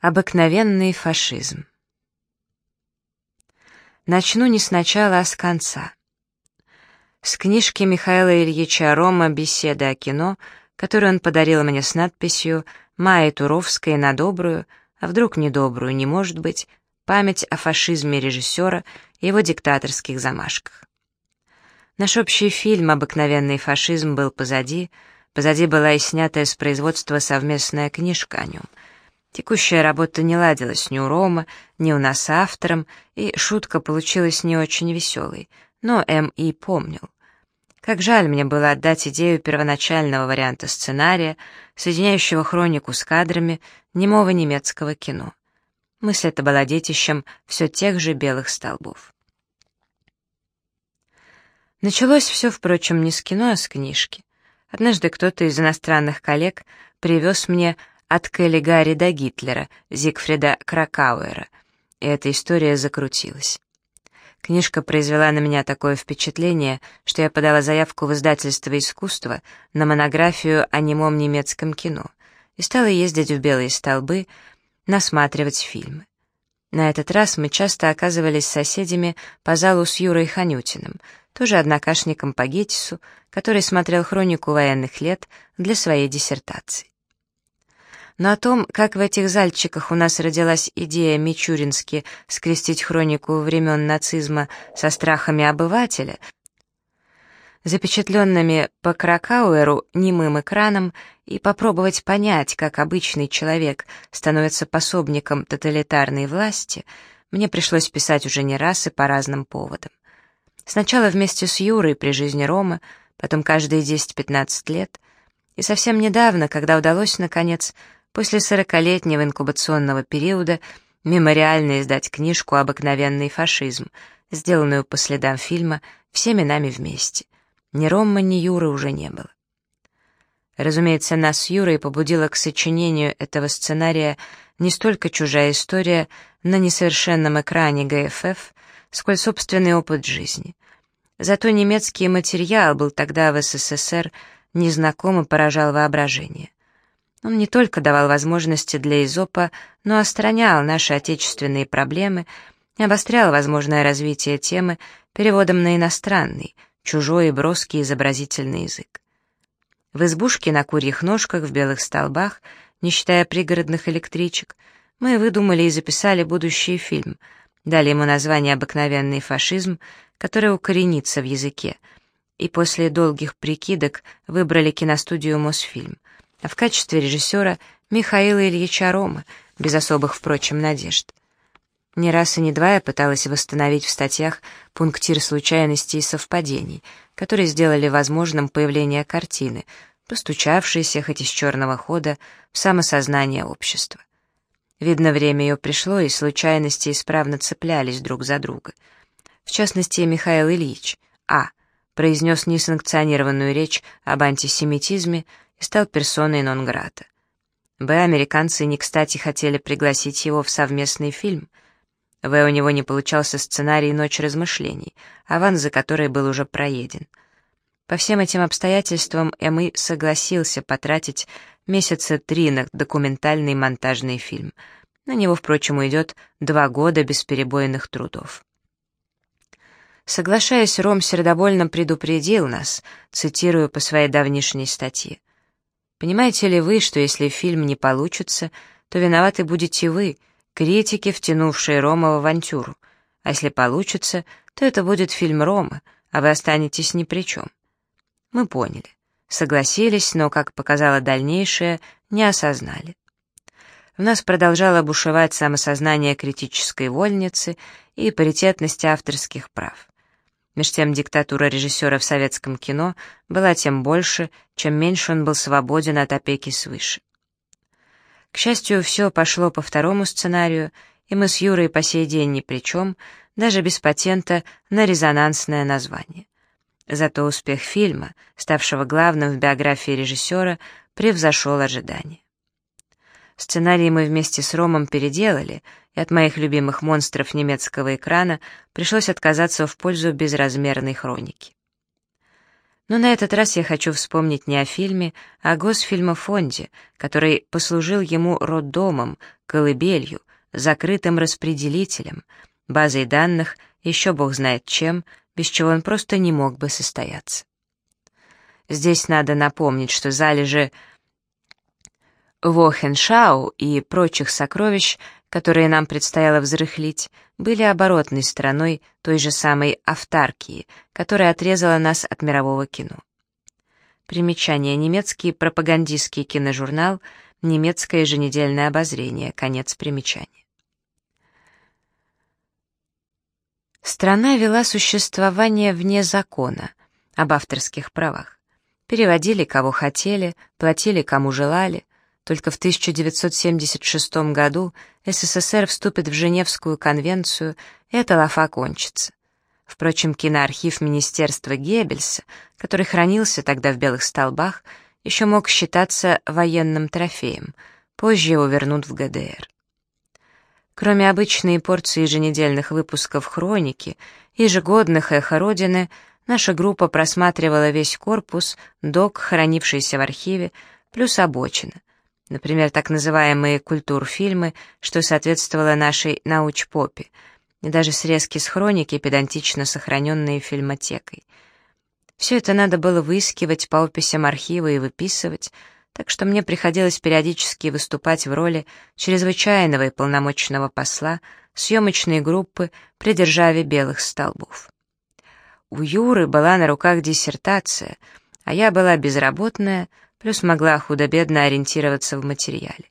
Обыкновенный фашизм. Начну не сначала, а с конца. С книжки Михаила Ильича Рома «Беседа о кино», которую он подарил мне с надписью «Майя Туровская на добрую, а вдруг недобрую, не может быть, память о фашизме режиссера и его диктаторских замашках». Наш общий фильм «Обыкновенный фашизм» был позади, позади была и снятая с производства совместная книжка о нем — Текущая работа не ладилась ни у Рома, ни у нас автором, и шутка получилась не очень веселой, но М.И. помнил. Как жаль мне было отдать идею первоначального варианта сценария, соединяющего хронику с кадрами немого немецкого кино. Мысль эта была детищем все тех же белых столбов. Началось все, впрочем, не с кино, а с книжки. Однажды кто-то из иностранных коллег привез мне от Келлигари до Гитлера, Зигфрида Кракауэра. И эта история закрутилась. Книжка произвела на меня такое впечатление, что я подала заявку в издательство искусства на монографию о немом немецком кино и стала ездить в белые столбы, насматривать фильмы. На этот раз мы часто оказывались соседями по залу с Юрой Ханютиным, тоже однокашником по ГЕТИСу, который смотрел хронику военных лет для своей диссертации. Но о том, как в этих зальчиках у нас родилась идея Мичурински скрестить хронику времен нацизма со страхами обывателя, запечатленными по Кракауэру немым экраном, и попробовать понять, как обычный человек становится пособником тоталитарной власти, мне пришлось писать уже не раз и по разным поводам. Сначала вместе с Юрой при жизни Ромы, потом каждые 10-15 лет, и совсем недавно, когда удалось, наконец, после сорокалетнего инкубационного периода мемориально издать книжку «Обыкновенный фашизм», сделанную по следам фильма всеми нами вместе. Ни Ромма, ни Юры уже не было. Разумеется, нас с Юрой побудила к сочинению этого сценария не столько чужая история на несовершенном экране ГФФ, сколь собственный опыт жизни. Зато немецкий материал был тогда в СССР незнаком и поражал воображение. Он не только давал возможности для изопа, но остранял наши отечественные проблемы и обострял возможное развитие темы переводом на иностранный, чужой и броский изобразительный язык. В избушке на курьих ножках в белых столбах, не считая пригородных электричек, мы выдумали и записали будущий фильм, дали ему название «Обыкновенный фашизм», который укоренится в языке, и после долгих прикидок выбрали киностудию «Мосфильм», в качестве режиссера Михаила Ильича Рома, без особых, впрочем, надежд. Не раз и не два я пыталась восстановить в статьях пунктир случайностей и совпадений, которые сделали возможным появление картины, постучавшейся, хоть из черного хода, в самосознание общества. Видно, время ее пришло, и случайности исправно цеплялись друг за друга. В частности, Михаил Ильич, а. произнес несанкционированную речь об антисемитизме, и стал персоной нон-грата. Б. Американцы не кстати хотели пригласить его в совместный фильм. В. У него не получался сценарий «Ночь размышлений», аванс за который был уже проеден. По всем этим обстоятельствам М.И. согласился потратить месяца три на документальный монтажный фильм. На него, впрочем, уйдет два года бесперебойных трудов. Соглашаясь, Ром сердобольно предупредил нас, цитирую по своей давнишней статье. Понимаете ли вы, что если фильм не получится, то виноваты будете вы, критики, втянувшие Рома в авантюру. А если получится, то это будет фильм Рома, а вы останетесь ни при чем. Мы поняли. Согласились, но, как показало дальнейшее, не осознали. В нас продолжало бушевать самосознание критической вольницы и паритетность авторских прав. Меж тем диктатура режиссера в советском кино была тем больше, чем меньше он был свободен от опеки свыше. К счастью, все пошло по второму сценарию, и мы с Юрой по сей день ни при чем, даже без патента на резонансное название. Зато успех фильма, ставшего главным в биографии режиссера, превзошел ожидания. Сценарий мы вместе с Ромом переделали, и от моих любимых монстров немецкого экрана пришлось отказаться в пользу безразмерной хроники. Но на этот раз я хочу вспомнить не о фильме, а о Госфильмофонде, который послужил ему роддомом, колыбелью, закрытым распределителем, базой данных, еще бог знает чем, без чего он просто не мог бы состояться. Здесь надо напомнить, что залежи Вохеншау и прочих сокровищ, которые нам предстояло взрыхлить, были оборотной стороной той же самой автаркии, которая отрезала нас от мирового кино. Примечание. Немецкий пропагандистский киножурнал, немецкое еженедельное обозрение. Конец примечания. Страна вела существование вне закона об авторских правах. Переводили кого хотели, платили кому желали, только в 1976 году СССР вступит в Женевскую конвенцию, и эта лафа кончится. Впрочем, киноархив Министерства Геббельса, который хранился тогда в белых столбах, еще мог считаться военным трофеем, позже его вернут в ГДР. Кроме обычной порции еженедельных выпусков «Хроники», ежегодных «Эхо Родины», наша группа просматривала весь корпус, док, хранившийся в архиве, плюс обочина, Например, так называемые культурфильмы, что соответствовало нашей научпопе, и даже срезки с хроники, педантично сохраненные фильмотекой. Все это надо было выискивать по описям архива и выписывать, так что мне приходилось периодически выступать в роли чрезвычайного и полномочного посла съемочной группы при державе белых столбов. У Юры была на руках диссертация, а я была безработная, плюс могла худо-бедно ориентироваться в материале.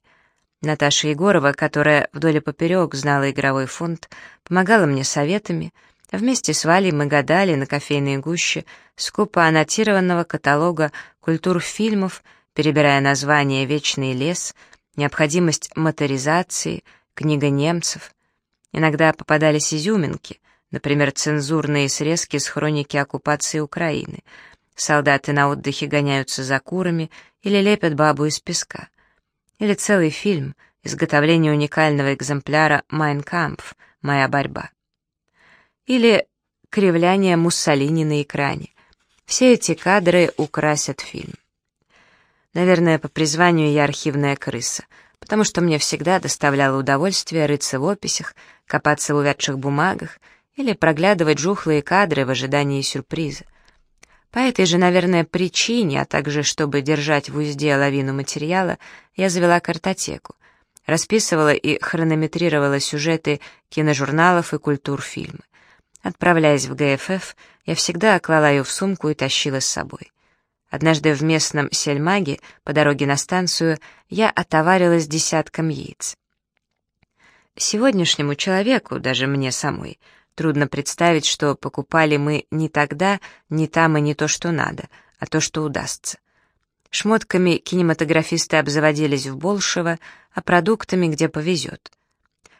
Наташа Егорова, которая вдоль и поперек знала игровой фонд, помогала мне советами, вместе с Валей мы гадали на кофейной гуще скупа аннотированного каталога культур фильмов, перебирая названия «Вечный лес», «Необходимость моторизации», «Книга немцев». Иногда попадались изюминки, например, цензурные срезки с хроники оккупации Украины — Солдаты на отдыхе гоняются за курами или лепят бабу из песка. Или целый фильм «Изготовление уникального экземпляра «Майн Кампф. Моя борьба». Или «Кривляние Муссолини на экране». Все эти кадры украсят фильм. Наверное, по призванию я архивная крыса, потому что мне всегда доставляло удовольствие рыться в описях, копаться в увядших бумагах или проглядывать жухлые кадры в ожидании сюрприза. По этой же, наверное, причине, а также чтобы держать в узде лавину материала, я завела картотеку, расписывала и хронометрировала сюжеты киножурналов и культурфильмы. Отправляясь в ГФФ, я всегда клала ее в сумку и тащила с собой. Однажды в местном сельмаге по дороге на станцию я отоварилась десятком яиц. Сегодняшнему человеку, даже мне самой, Трудно представить, что покупали мы не тогда, не там и не то, что надо, а то, что удастся. Шмотками кинематографисты обзаводились в Болшево, а продуктами, где повезет.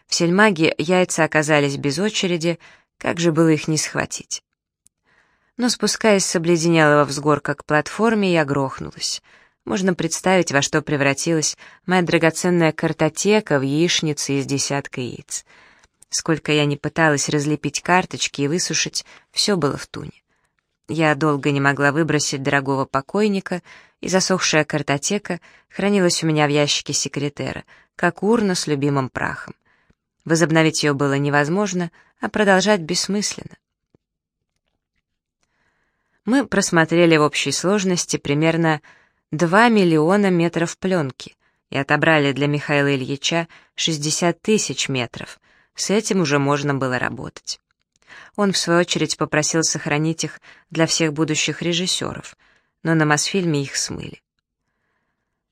В сельмаге яйца оказались без очереди, как же было их не схватить? Но спускаясь с обледенелого взгорка к платформе, я грохнулась. Можно представить, во что превратилась моя драгоценная картотека в яичнице из десятка яиц — Сколько я не пыталась разлепить карточки и высушить, все было в туне. Я долго не могла выбросить дорогого покойника, и засохшая картотека хранилась у меня в ящике секретера, как урна с любимым прахом. Возобновить ее было невозможно, а продолжать бессмысленно. Мы просмотрели в общей сложности примерно 2 миллиона метров пленки и отобрали для Михаила Ильича 60 тысяч метров, с этим уже можно было работать. Он, в свою очередь, попросил сохранить их для всех будущих режиссеров, но на Мосфильме их смыли.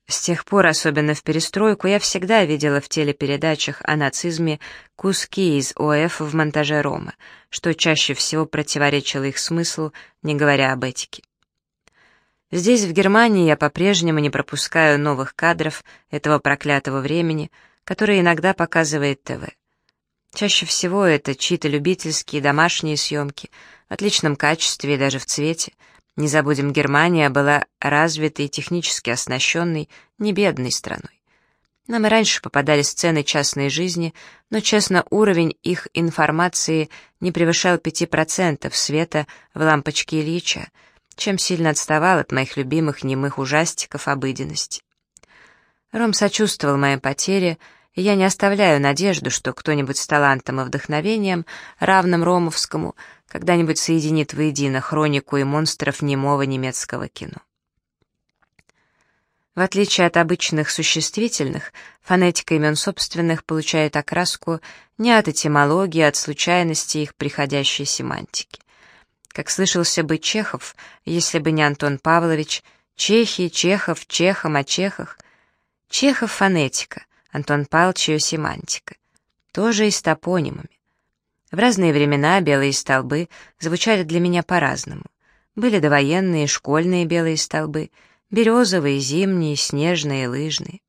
С тех пор, особенно в перестройку, я всегда видела в телепередачах о нацизме куски из ОФ в монтаже Рома, что чаще всего противоречило их смыслу, не говоря об этике. Здесь, в Германии, я по-прежнему не пропускаю новых кадров этого проклятого времени, которые иногда показывает ТВ. Чаще всего это чьи-то любительские домашние съемки, в отличном качестве и даже в цвете. Не забудем, Германия была развитой технически оснащенной, не бедной страной. Нам и раньше попадали сцены частной жизни, но, честно, уровень их информации не превышал 5% света в лампочке Ильича, чем сильно отставал от моих любимых немых ужастиков обыденности. Ром сочувствовал моей потере, я не оставляю надежду, что кто-нибудь с талантом и вдохновением, равным Ромовскому, когда-нибудь соединит воедино хронику и монстров немого немецкого кино. В отличие от обычных существительных, фонетика имен собственных получает окраску не от этимологии, а от случайности их приходящей семантики. Как слышался бы Чехов, если бы не Антон Павлович, Чехи, Чехов, Чехом о Чехах. Чехов — фонетика, Антон Павлович — ее семантика. Тоже и с топонимами. В разные времена белые столбы звучали для меня по-разному. Были довоенные школьные белые столбы — березовые, зимние, снежные, лыжные.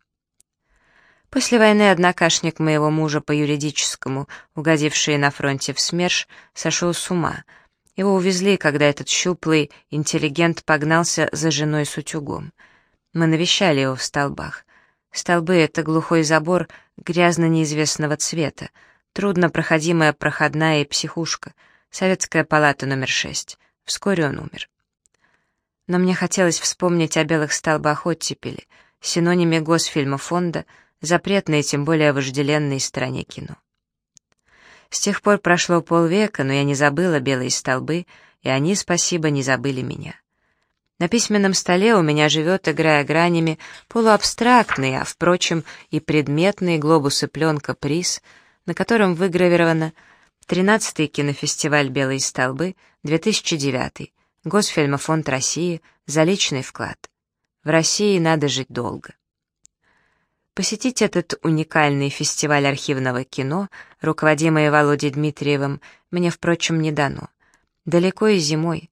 После войны однокашник моего мужа по юридическому, угодивший на фронте в СМЕРШ, сошел с ума. Его увезли, когда этот щуплый интеллигент погнался за женой с утюгом. Мы навещали его в столбах. Столбы — это глухой забор грязно неизвестного цвета, трудно проходимая проходная и психушка, советская палата номер шесть. Вскоре он умер но мне хотелось вспомнить о белых столбах оттепели, синониме Госфильма фонда, запретной и тем более вожделенной стране кино. С тех пор прошло полвека, но я не забыла белые столбы, и они, спасибо, не забыли меня. На письменном столе у меня живет, играя гранями, полуабстрактный, а, впрочем, и предметный глобус пленка приз, на котором выгравировано «13-й кинофестиваль «Белые столбы», 2009 Госфильмофонд России за личный вклад. В России надо жить долго. Посетить этот уникальный фестиваль архивного кино, руководимый Володей Дмитриевым, мне, впрочем, не дано. Далеко и зимой.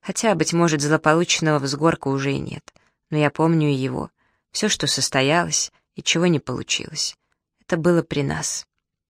Хотя, быть может, злополучного взгорка уже и нет. Но я помню его. Все, что состоялось и чего не получилось. Это было при нас.